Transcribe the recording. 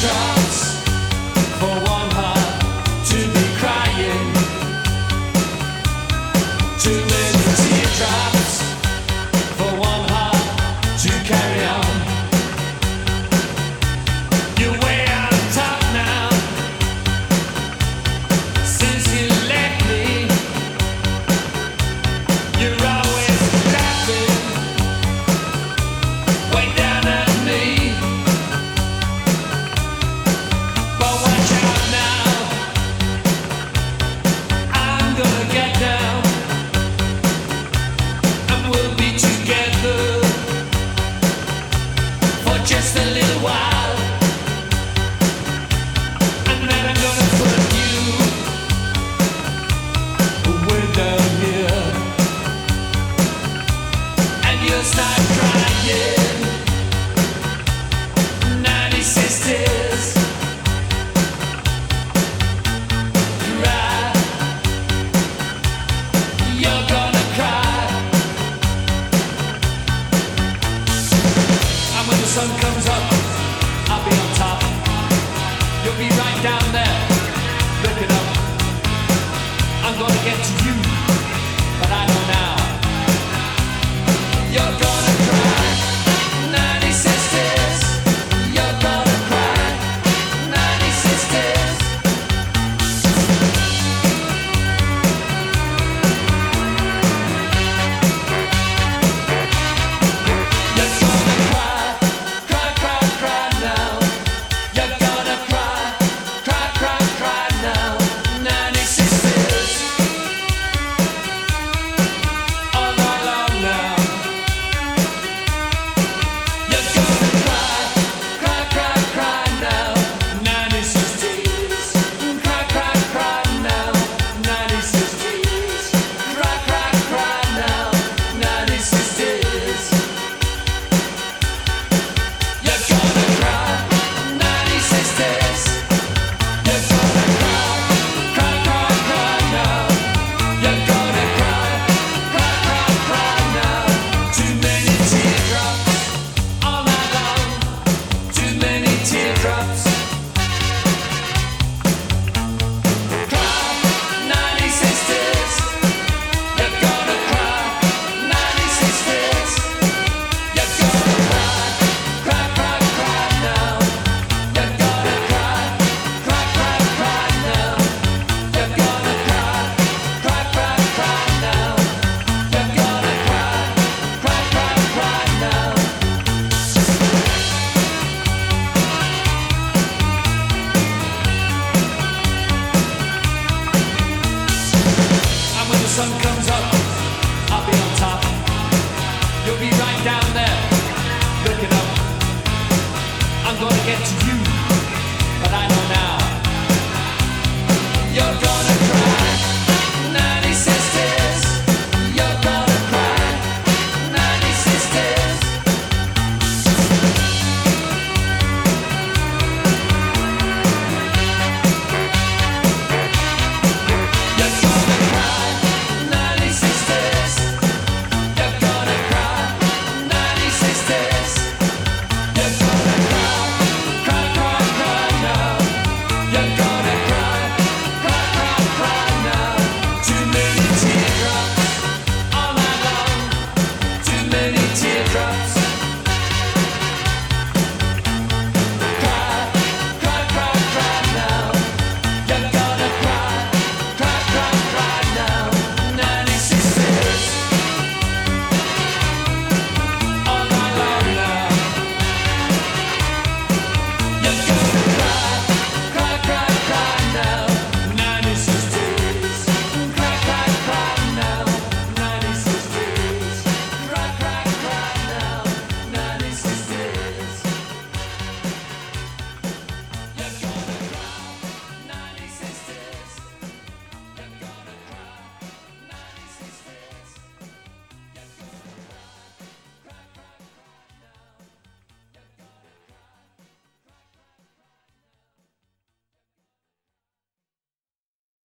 try your side crying. sun comes up, I'll be on top. You'll be right down there, looking up. I'm gonna get to you. many teardrops.